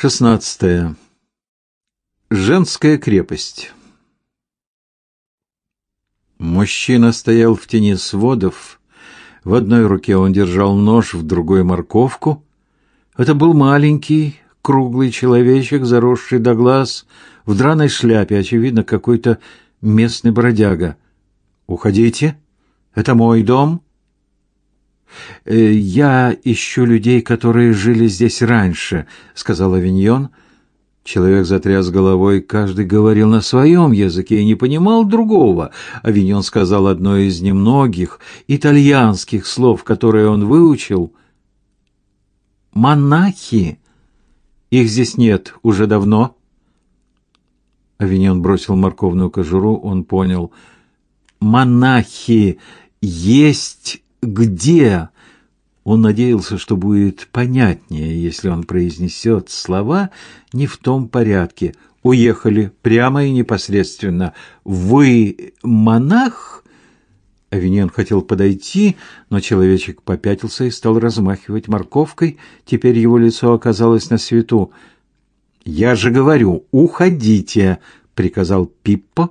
Шестнадцатое. Женская крепость. Мужчина стоял в тени сводов. В одной руке он держал нож, в другой — морковку. Это был маленький, круглый человечек, заросший до глаз, в драной шляпе, очевидно, какой-то местный бродяга. «Уходите, это мой дом». «Э, «Я ищу людей, которые жили здесь раньше», — сказал Авиньон. Человек затряс головой, каждый говорил на своем языке и не понимал другого. Авиньон сказал одно из немногих итальянских слов, которые он выучил. «Монахи! Их здесь нет уже давно». Авиньон бросил морковную кожуру, он понял. «Монахи есть где?» Он надеялся, что будет понятнее, если он произнесет слова не в том порядке. «Уехали прямо и непосредственно. Вы монах?» Авиньон хотел подойти, но человечек попятился и стал размахивать морковкой. Теперь его лицо оказалось на свету. «Я же говорю, уходите!» — приказал Пиппо.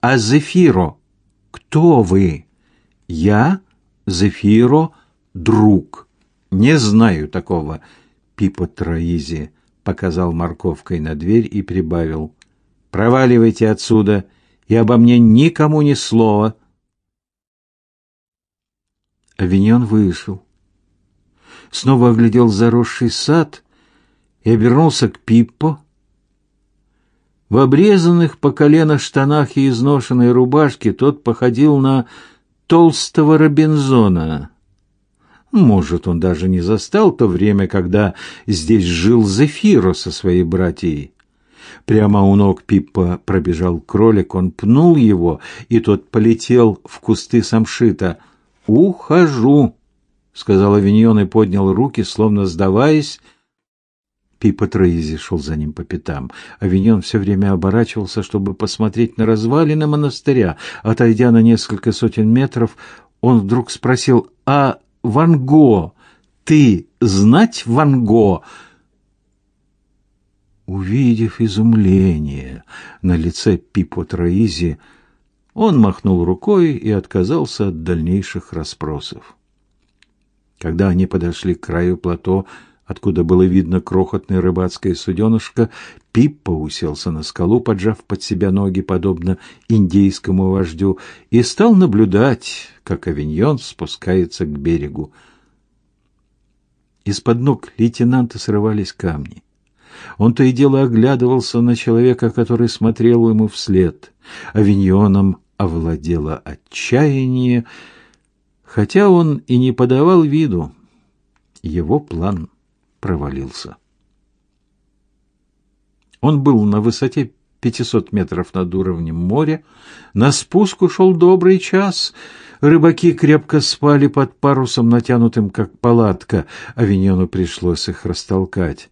«А Зефиро? Кто вы?» «Я Зефиро, друг. Не знаю такого. Пипо Троизи показал морковкой на дверь и прибавил. Проваливайте отсюда, и обо мне никому ни слова. Авиньон вышел. Снова оглядел заросший сад и обернулся к Пиппо. В обрезанных по колено штанах и изношенной рубашке тот походил на толстого Робинзона. Может, он даже не застал то время, когда здесь жил Зефиро со своей братьей. Прямо у ног Пиппа пробежал кролик, он пнул его, и тот полетел в кусты самшита. «Ухожу», — сказал Авиньон и поднял руки, словно сдаваясь. Пиппа Троизи шел за ним по пятам. Авиньон все время оборачивался, чтобы посмотреть на развалины монастыря. Отойдя на несколько сотен метров, он вдруг спросил, «А Ван Го, ты знать Ван Го?» Увидев изумление на лице Пипо Троизи, он махнул рукой и отказался от дальнейших расспросов. Когда они подошли к краю плато, откуда было видно крохотное рыбацкое суденышко, Пиппо уселся на скалу, поджав под себя ноги, подобно индейскому вождю, и стал наблюдать, как авиньон спускается к берегу. Из-под ног лейтенанта срывались камни. Он то и дело оглядывался на человека, который смотрел ему вслед. Авиньоном овладело отчаяние, хотя он и не подавал виду. Его план провалился. Он был на высоте 500 метров над уровнем моря. На спуск ушел добрый час. Рыбаки крепко спали под парусом, натянутым как палатка. Авиньону пришлось их растолкать.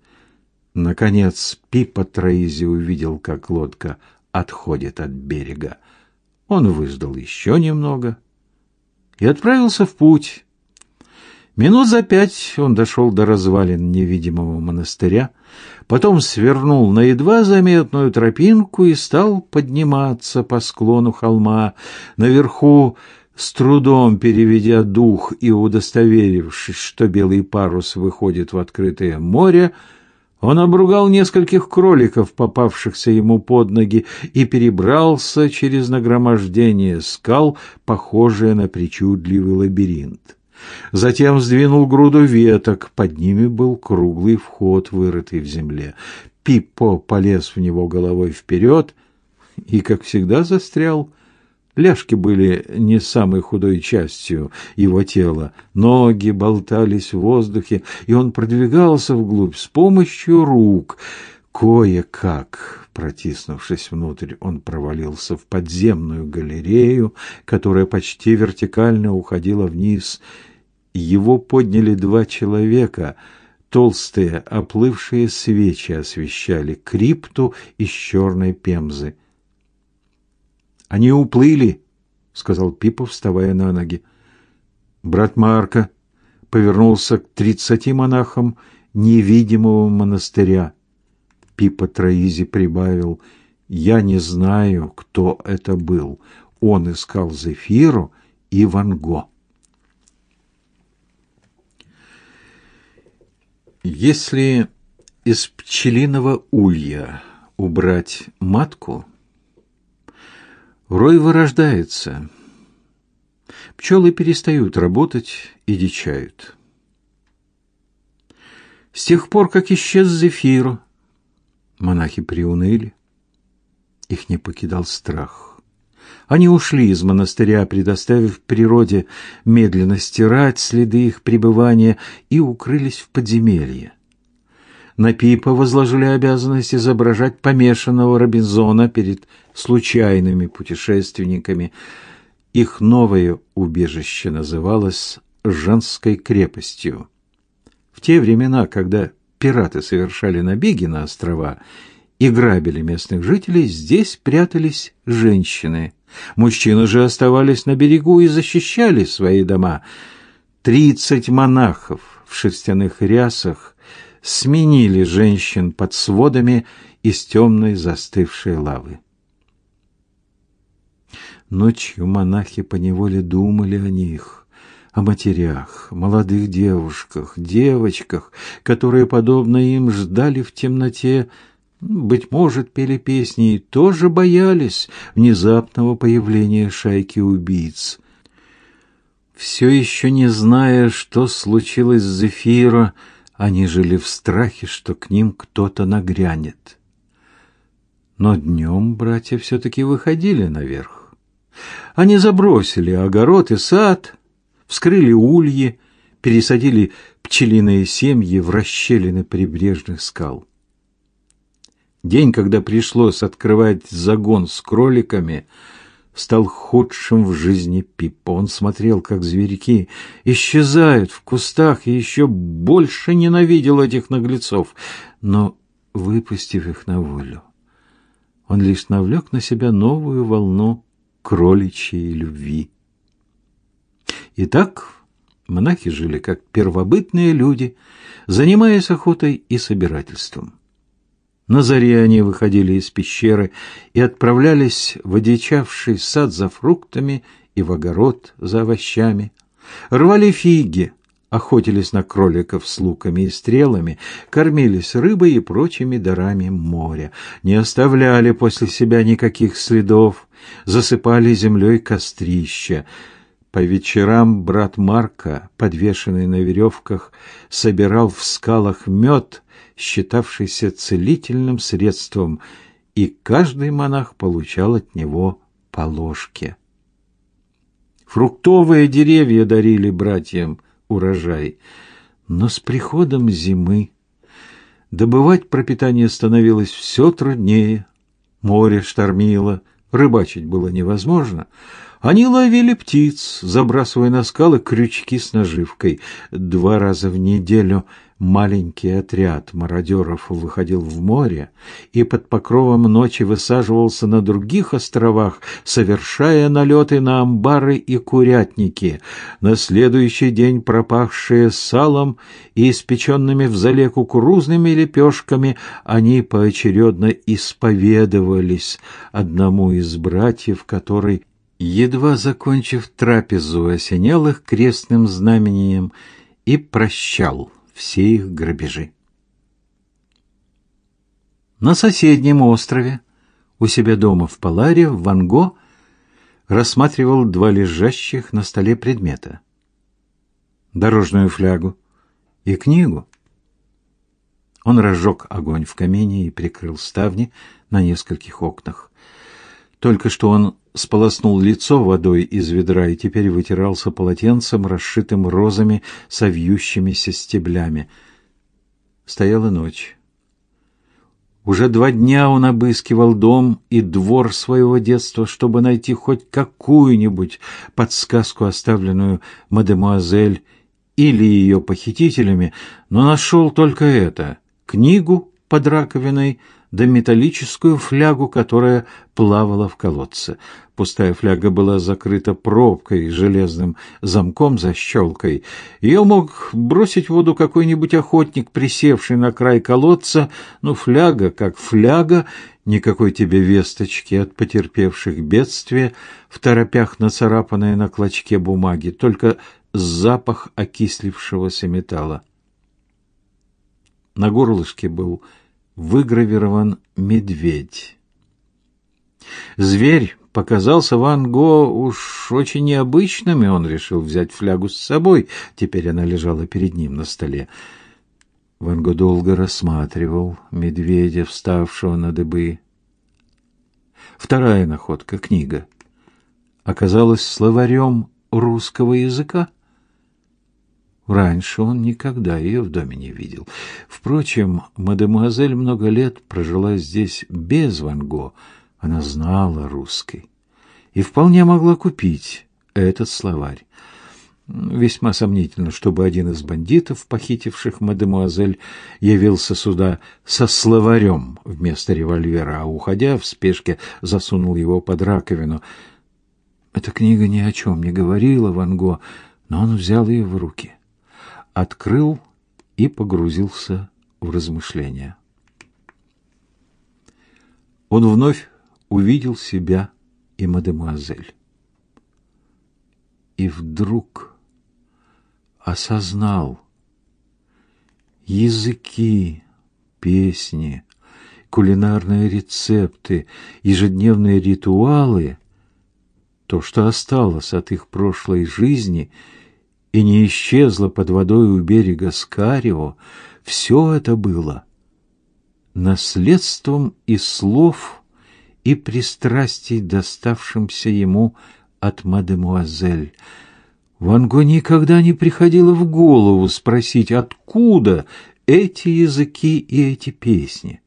Наконец Пипа Троизи увидел, как лодка отходит от берега. Он выждал еще немного и отправился в путь. Минут за пять он дошел до развалин невидимого монастыря, потом свернул на едва заметную тропинку и стал подниматься по склону холма. Наверху, с трудом переведя дух и удостоверившись, что белый парус выходит в открытое море, он обругал нескольких кроликов, попавшихся ему под ноги, и перебрался через нагромождение скал, похожее на причудливый лабиринт. Затем сдвинул груду веток, под ними был круглый вход, вырытый в земле. Пиппо полез в него головой вперед и, как всегда, застрял. Ляжки были не самой худой частью его тела. Ноги болтались в воздухе, и он продвигался вглубь с помощью рук. Кое-как, протиснувшись внутрь, он провалился в подземную галерею, которая почти вертикально уходила вниз его подняли два человека. Толстые, оплывшие свечи освещали крипту из черной пемзы. «Они уплыли», — сказал Пипа, вставая на ноги. Брат Марка повернулся к тридцати монахам невидимого монастыря. Пипа Троизи прибавил, «Я не знаю, кто это был. Он искал Зефиру и Ван Го». Если из пчелиного улья убрать матку, рой вырождается. Пчелы перестают работать и дичают. С тех пор, как исчез Зефир, монахи приуныли. Их не покидал страх. Они ушли из монастыря, предоставив природе медленно стирать следы их пребывания, и укрылись в подземелье. На Пипа возложили обязанность изображать помешанного Робинзона перед случайными путешественниками. Их новое убежище называлось «Женской крепостью». В те времена, когда пираты совершали набеги на острова и грабили местных жителей, здесь прятались женщины. Мужчины же оставались на берегу и защищали свои дома. Тридцать монахов в шерстяных рясах сменили женщин под сводами из темной застывшей лавы. Ночью монахи поневоле думали о них, о матерях, молодых девушках, девочках, которые, подобно им, ждали в темноте, быть может, пели песни и тоже боялись внезапного появления шайки убийц. Все еще не зная, что случилось с Зефиро, они жили в страхе, что к ним кто-то нагрянет. Но днем братья все-таки выходили наверх. Они забросили огород и сад, вскрыли ульи, пересадили пчелиные семьи в расщелины прибрежных скал. День, когда пришлось открывать загон с кроликами, стал худшим в жизни Пипа. Он смотрел, как зверьки исчезают в кустах, и еще больше ненавидел этих наглецов. Но, выпустив их на волю, он лишь навлек на себя новую волну кроличьей любви. Итак, монахи жили как первобытные люди, занимаясь охотой и собирательством. На заре они выходили из пещеры и отправлялись в одичавший сад за фруктами и в огород за овощами. Рвали фиги, охотились на кроликов с луками и стрелами, кормились рыбой и прочими дарами моря, не оставляли после себя никаких следов, засыпали землей кострища. По вечерам брат Марка, подвешенный на веревках, собирал в скалах мед, считавшийся целительным средством, и каждый монах получал от него по ложке. Фруктовые деревья дарили братьям урожай, но с приходом зимы добывать пропитание становилось все труднее. Море штормило, рыбачить было невозможно — они ловили птиц, забрасывая на скалы крючки с наживкой. Два раза в неделю маленький отряд мародеров выходил в море и под покровом ночи высаживался на других островах, совершая налеты на амбары и курятники. На следующий день пропахшие салом и испеченными в зале кукурузными лепешками, они поочередно исповедовались одному из братьев, который едва закончив трапезу, осенял их крестным знамением и прощал все их грабежи. На соседнем острове, у себя дома в Паларе, Ван Го рассматривал два лежащих на столе предмета. Дорожную флягу и книгу. Он разжег огонь в камине и прикрыл ставни на нескольких окнах. Только что он сполоснул лицо водой из ведра и теперь вытирался полотенцем, расшитым розами со вьющимися стеблями. Стояла ночь. Уже два дня он обыскивал дом и двор своего детства, чтобы найти хоть какую-нибудь подсказку, оставленную мадемуазель или ее похитителями, но нашел только это — книгу под раковиной, да металлическую флягу, которая плавала в колодце. Пустая фляга была закрыта пробкой, железным замком за щелкой. Ее мог бросить в воду какой-нибудь охотник, присевший на край колодца, но фляга, как фляга, никакой тебе весточки от потерпевших бедствия, в торопях нацарапанной на клочке бумаги, только запах окислившегося металла. На горлышке был выгравирован медведь. Зверь показался Ван Го уж очень необычным, и он решил взять флягу с собой. Теперь она лежала перед ним на столе. Ван Го долго рассматривал медведя, вставшего на дыбы. Вторая находка, книга, оказалась словарем русского языка. Раньше он никогда ее в доме не видел. Впрочем, мадемуазель много лет прожила здесь без Ван Го. Она знала русский и вполне могла купить этот словарь. Весьма сомнительно, чтобы один из бандитов, похитивших мадемуазель, явился сюда со словарем вместо револьвера, а, уходя в спешке, засунул его под раковину. Эта книга ни о чем не говорила Ван Го, но он взял ее в руки открыл и погрузился в размышления. Он вновь увидел себя и мадемуазель. И вдруг осознал языки, песни, кулинарные рецепты, ежедневные ритуалы, то, что осталось от их прошлой жизни — и не исчезла под водой у берега Скарио, все это было наследством и слов, и пристрастий, доставшимся ему от мадемуазель. Ван Го никогда не приходило в голову спросить, откуда эти языки и эти песни.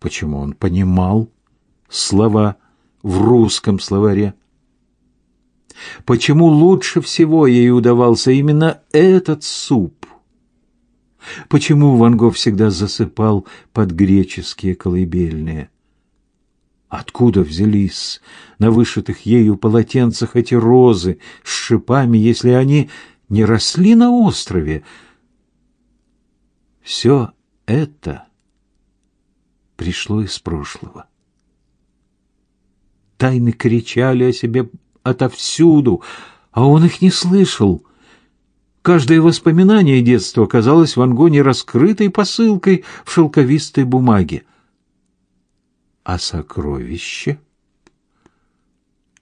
Почему он понимал слова в русском словаре? Почему лучше всего ей удавался именно этот суп? Почему Ван Гог всегда засыпал под греческие колыбельные? Откуда взялись на вышитых ею полотенцах эти розы с шипами, если они не росли на острове? Все это пришло из прошлого. Тайны кричали о себе отовсюду, а он их не слышал. Каждое воспоминание детства казалось Ван Гоне раскрытой посылкой в шелковистой бумаге. А сокровище?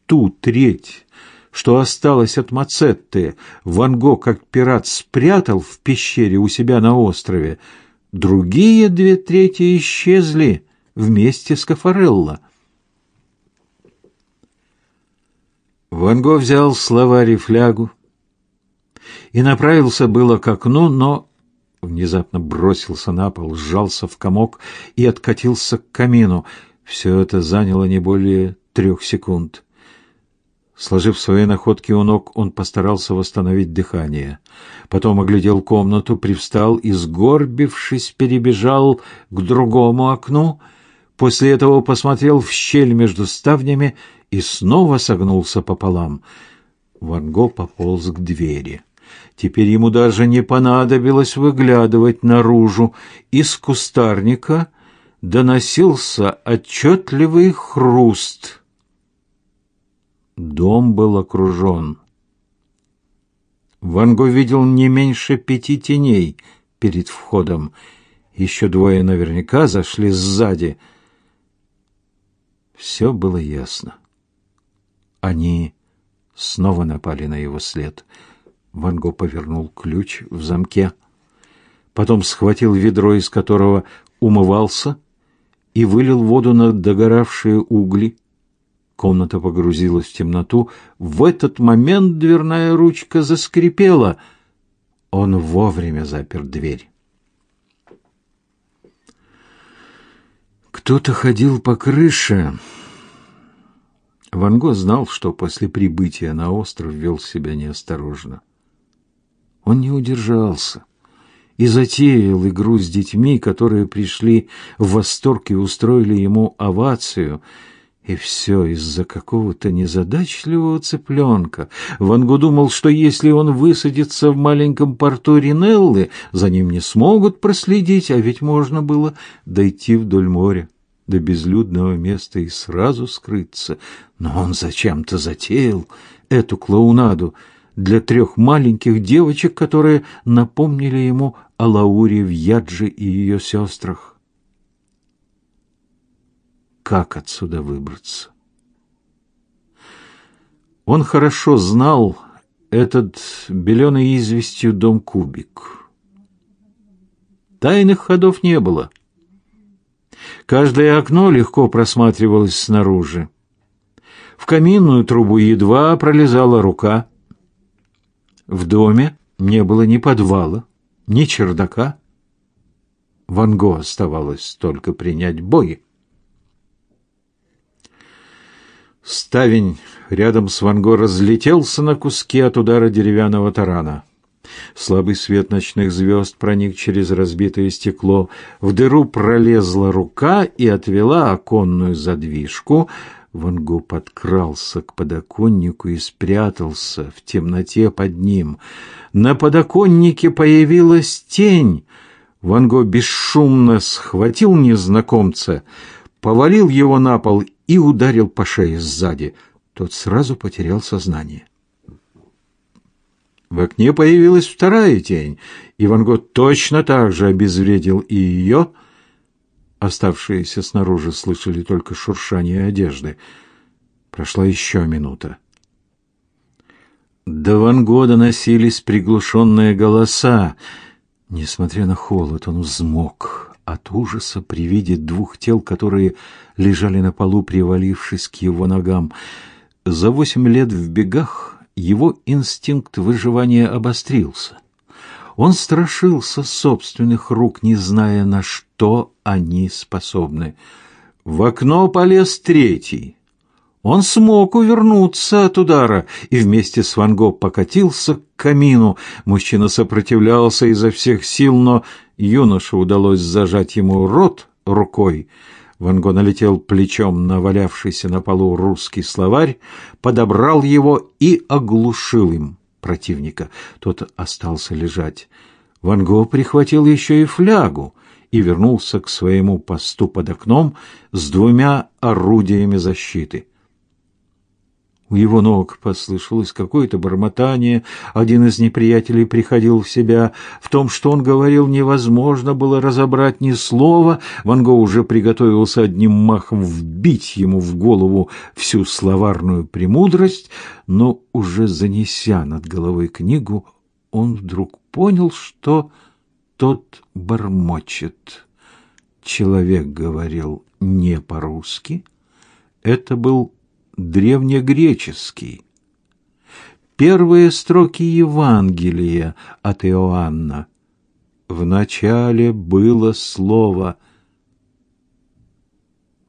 Ту треть, что осталось от Мацетты, Ван Го, как пират, спрятал в пещере у себя на острове. Другие две трети исчезли вместе с Кафарелло. Ван Го взял словарь и флягу и направился было к окну, но внезапно бросился на пол, сжался в комок и откатился к камину. Все это заняло не более трех секунд. Сложив свои находки у ног, он постарался восстановить дыхание. Потом оглядел комнату, привстал и, сгорбившись, перебежал к другому окну. После этого посмотрел в щель между ставнями и снова согнулся пополам. Ван Го пополз к двери. Теперь ему даже не понадобилось выглядывать наружу. Из кустарника доносился отчетливый хруст. Дом был окружен. Ван Го видел не меньше пяти теней перед входом. Еще двое наверняка зашли сзади. Все было ясно. Они снова напали на его след. Ван Го повернул ключ в замке, потом схватил ведро, из которого умывался, и вылил воду на догоравшие угли. Комната погрузилась в темноту. В этот момент дверная ручка заскрипела. Он вовремя запер дверь. Кто-то ходил по крыше. Ван Го знал, что после прибытия на остров вел себя неосторожно. Он не удержался и затеял игру с детьми, которые пришли в восторг и устроили ему овацию. И все из-за какого-то незадачливого цыпленка. Ван Гу думал, что если он высадится в маленьком порту Ринеллы, за ним не смогут проследить, а ведь можно было дойти вдоль моря до безлюдного места и сразу скрыться. Но он зачем-то затеял эту клоунаду для трех маленьких девочек, которые напомнили ему о Лауре в Ядже и ее сестрах. Как отсюда выбраться? Он хорошо знал этот беленый известью дом-кубик. Тайных ходов не было — Каждое окно легко просматривалось снаружи. В каминную трубу едва пролезала рука. В доме не было ни подвала, ни чердака. Ван Го оставалось только принять бой. Ставень рядом с Ван Го разлетелся на куски от удара деревянного тарана. Слабый свет ночных звезд проник через разбитое стекло. В дыру пролезла рука и отвела оконную задвижку. Ван Го подкрался к подоконнику и спрятался в темноте под ним. На подоконнике появилась тень. Ван Го бесшумно схватил незнакомца, повалил его на пол и ударил по шее сзади. Тот сразу потерял сознание. В окне появилась вторая тень, и Ван Гог точно так же обезвредил и ее. Оставшиеся снаружи слышали только шуршание одежды. Прошла еще минута. До Ван доносились приглушенные голоса. Несмотря на холод, он взмок от ужаса при виде двух тел, которые лежали на полу, привалившись к его ногам. За восемь лет в бегах его инстинкт выживания обострился. Он страшился собственных рук, не зная, на что они способны. В окно полез третий. Он смог увернуться от удара и вместе с Ван Гог покатился к камину. Мужчина сопротивлялся изо всех сил, но юноше удалось зажать ему рот рукой. Ван Го налетел плечом на валявшийся на полу русский словарь, подобрал его и оглушил им противника. Тот остался лежать. Ван Го прихватил еще и флягу и вернулся к своему посту под окном с двумя орудиями защиты. У его ног послышалось какое-то бормотание. Один из неприятелей приходил в себя. В том, что он говорил, невозможно было разобрать ни слова. Ван Го уже приготовился одним махом вбить ему в голову всю словарную премудрость, но уже занеся над головой книгу, он вдруг понял, что тот бормочет. Человек говорил не по-русски. Это был древнегреческий. Первые строки Евангелия от Иоанна. В начале было слово.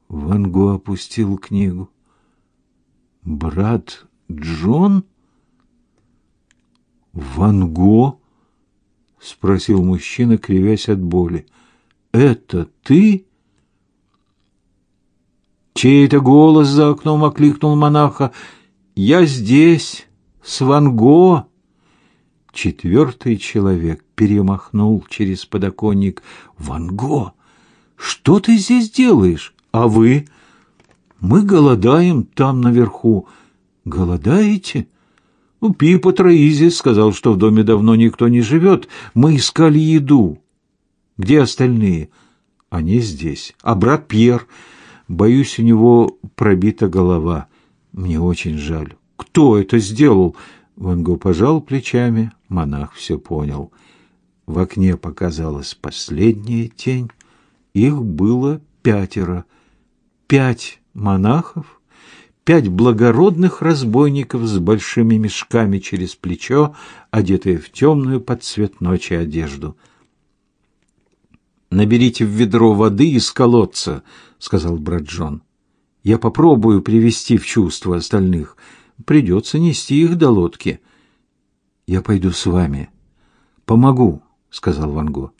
Ван Гу опустил книгу. Брат Джон? Ван Го? спросил мужчина, кривясь от боли. Это ты? Чей-то голос за окном окликнул монаха. «Я здесь, с Ван Го!» Четвертый человек перемахнул через подоконник. «Ван Го, что ты здесь делаешь? А вы?» «Мы голодаем там наверху». «Голодаете?» Ну, Пипа Троизи сказал, что в доме давно никто не живет. Мы искали еду. Где остальные? Они здесь. А брат Пьер... Боюсь, у него пробита голова. Мне очень жаль. Кто это сделал? Ван Гог пожал плечами. Монах все понял. В окне показалась последняя тень. Их было пятеро. Пять монахов, пять благородных разбойников с большими мешками через плечо, одетые в темную под цвет ночи одежду. «Наберите в ведро воды из колодца», сказал брат Джон. Я попробую привести в чувство остальных. Придется нести их до лодки. Я пойду с вами. Помогу сказал Ван Го.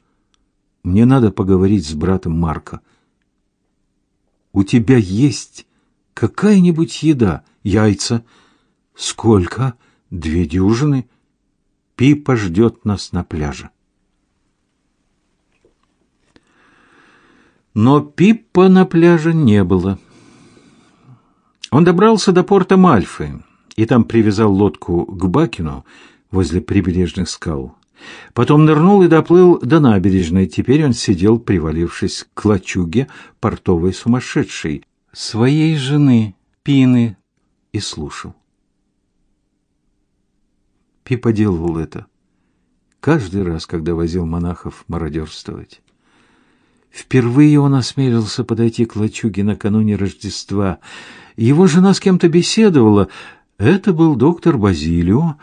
Мне надо поговорить с братом Марка. У тебя есть какая-нибудь еда? Яйца? Сколько? Две дюжины? Пипа ждет нас на пляже. Но Пиппа на пляже не было. Он добрался до порта Мальфы и там привязал лодку к Бакину возле прибрежных скал. Потом нырнул и доплыл до набережной. Теперь он сидел, привалившись к лачуге портовой сумасшедшей, своей жены, Пины, и слушал. Пипа делал это каждый раз, когда возил монахов мародерствовать. Впервые он осмелился подойти к лачуге накануне Рождества. Его жена с кем-то беседовала. Это был доктор Базилио.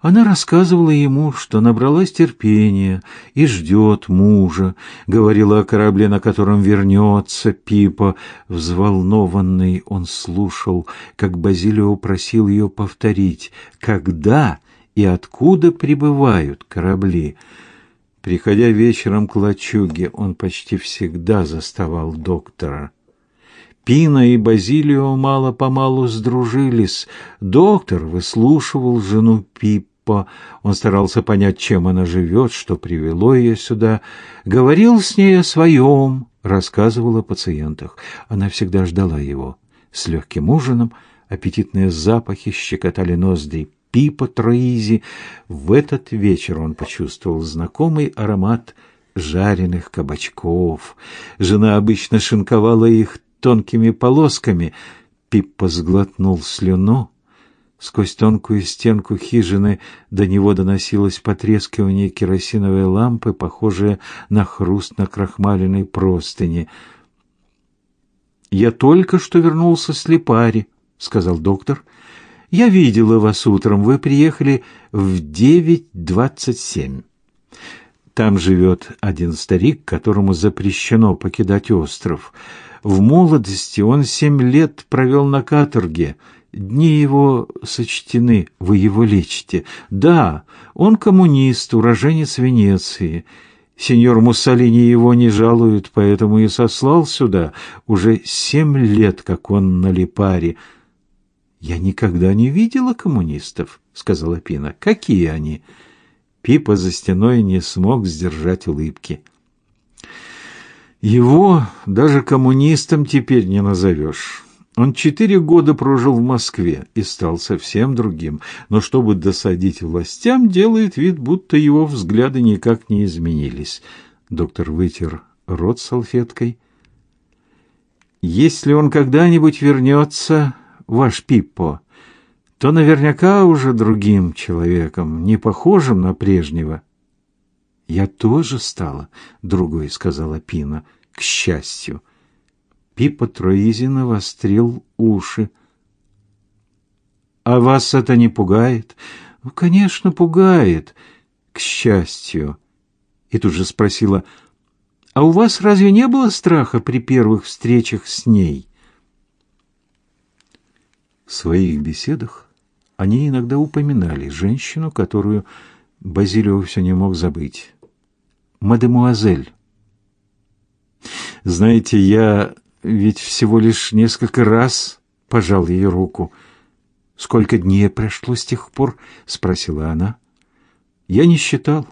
Она рассказывала ему, что набралась терпения и ждет мужа, говорила о корабле, на котором вернется Пипа. Взволнованный он слушал, как Базилио просил ее повторить, когда и откуда прибывают корабли. Приходя вечером к лачуге, он почти всегда заставал доктора. Пина и Базилио мало-помалу сдружились. Доктор выслушивал жену Пиппо. Он старался понять, чем она живет, что привело ее сюда. Говорил с ней о своем, рассказывал о пациентах. Она всегда ждала его. С легким ужином аппетитные запахи щекотали ноздри Пипа Троизи. В этот вечер он почувствовал знакомый аромат жареных кабачков. Жена обычно шинковала их тонкими полосками. Пиппа сглотнул слюну. Сквозь тонкую стенку хижины до него доносилось потрескивание керосиновой лампы, похожее на хруст на крахмаленной простыни. «Я только что вернулся с Липари», — сказал доктор, — я видела вас утром. Вы приехали в 9.27. Там живет один старик, которому запрещено покидать остров. В молодости он семь лет провел на каторге. Дни его сочтены, вы его лечите. Да, он коммунист, уроженец Венеции. Сеньор Муссолини его не жалует, поэтому и сослал сюда. Уже семь лет, как он на Липаре. Я никогда не видела коммунистов, сказала Пина. Какие они? Пипа за стеной не смог сдержать улыбки. Его даже коммунистом теперь не назовешь. Он четыре года прожил в Москве и стал совсем другим, но чтобы досадить властям, делает вид, будто его взгляды никак не изменились. Доктор вытер рот салфеткой. Если он когда-нибудь вернется, ваш Пиппо, то наверняка уже другим человеком, не похожим на прежнего. Я тоже стала другой, сказала Пина, к счастью. Пиппо Троизин навострил уши. А вас это не пугает? Ну, конечно, пугает, к счастью. И тут же спросила: "А у вас разве не было страха при первых встречах с ней?" В своих беседах они иногда упоминали женщину, которую Базилио все не мог забыть. Мадемуазель. Знаете, я ведь всего лишь несколько раз пожал ее руку. Сколько дней прошло с тех пор? спросила она. Я не считал.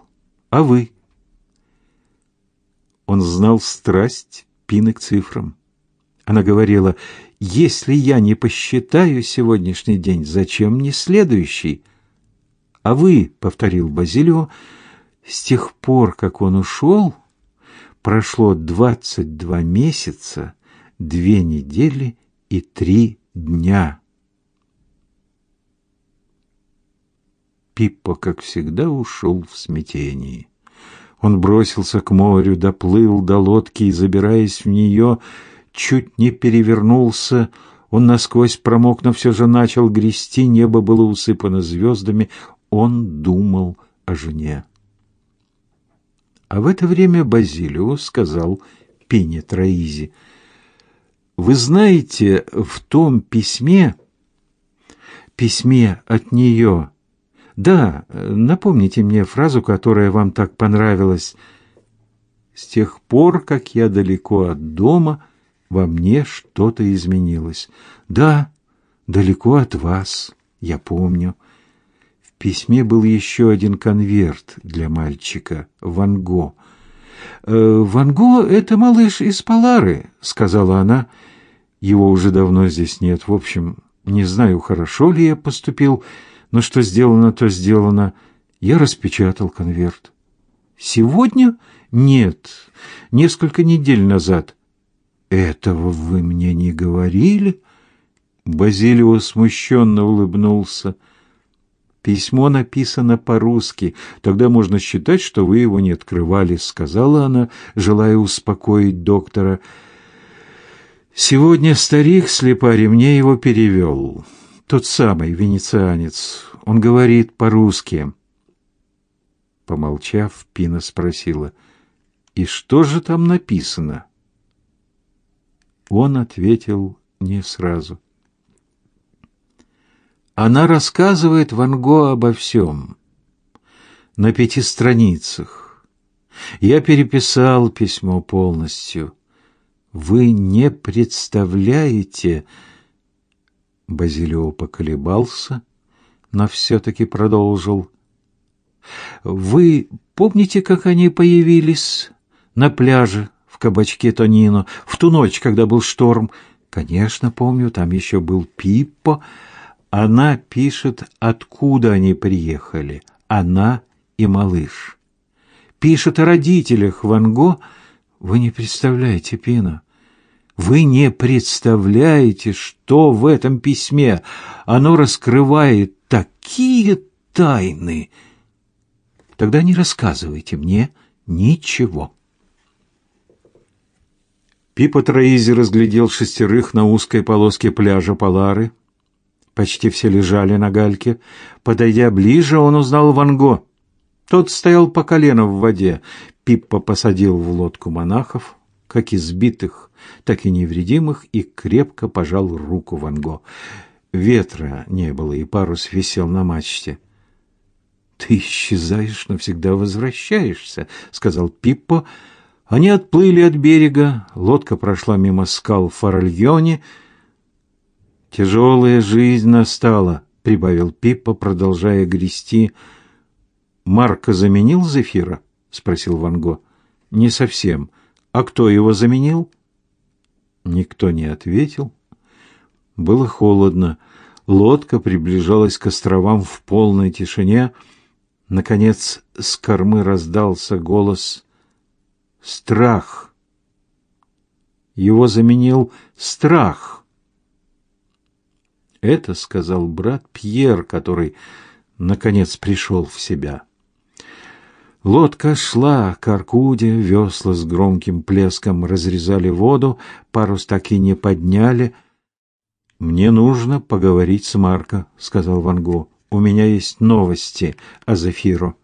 А вы? Он знал страсть Пины к цифрам. Она говорила: если я не посчитаю сегодняшний день, зачем мне следующий? А вы, повторил Базилио, с тех пор, как он ушел, прошло двадцать два месяца, две недели и три дня. Пиппо, как всегда, ушел в смятении. Он бросился к морю, доплыл до лодки и, забираясь в нее, чуть не перевернулся. Он насквозь промок, но все же начал грести, небо было усыпано звездами. Он думал о жене. А в это время Базилио сказал Пине Троизи, «Вы знаете, в том письме, письме от нее, Да, напомните мне фразу, которая вам так понравилась. С тех пор, как я далеко от дома, во мне что-то изменилось. Да, далеко от вас, я помню. В письме был еще один конверт для мальчика, Ван Го. «Э, «Ван это малыш из Палары», — сказала она. «Его уже давно здесь нет. В общем, не знаю, хорошо ли я поступил, но что сделано, то сделано. Я распечатал конверт. Сегодня? Нет, несколько недель назад. Этого вы мне не говорили? Базилио смущенно улыбнулся. Письмо написано по-русски. Тогда можно считать, что вы его не открывали, сказала она, желая успокоить доктора. Сегодня старик слепарь мне его перевел. Тот самый венецианец. Он говорит по-русски. Помолчав, Пина спросила: "И что же там написано?" Он ответил не сразу. Она рассказывает Ван Го обо всем. На пяти страницах. Я переписал письмо полностью. Вы не представляете, Базилио поколебался, но все таки продолжил. Вы помните, как они появились на пляже в кабачке Тонино в ту ночь, когда был шторм? Конечно, помню, там еще был Пиппо. Она пишет, откуда они приехали. Она и малыш. Пишет о родителях Ван Го. Вы не представляете, Пина. Вы не представляете, что в этом письме. Оно раскрывает такие тайны. Тогда не рассказывайте мне ничего. Пипа Троизи разглядел шестерых на узкой полоске пляжа Полары. Почти все лежали на гальке. Подойдя ближе, он узнал Ванго. Тот стоял по колено в воде. Пиппа посадил в лодку монахов, как избитых, так и невредимых, и крепко пожал руку Ван Го. Ветра не было, и парус висел на мачте. «Ты исчезаешь, навсегда возвращаешься», — сказал Пиппо. Они отплыли от берега, лодка прошла мимо скал Фаральоне. «Тяжелая жизнь настала», — прибавил Пиппо, продолжая грести. «Марка заменил Зефира?» — спросил Ван Го. «Не совсем. А кто его заменил?» Никто не ответил. Было холодно. Лодка приближалась к островам в полной тишине. Наконец с кормы раздался голос «Страх». Его заменил страх. Это сказал брат Пьер, который наконец пришел в себя. Лодка шла к Аркуде, весла с громким плеском разрезали воду, парус так и не подняли. «Мне нужно поговорить с Марко», — сказал Ван Го. «У меня есть новости о Зефиро».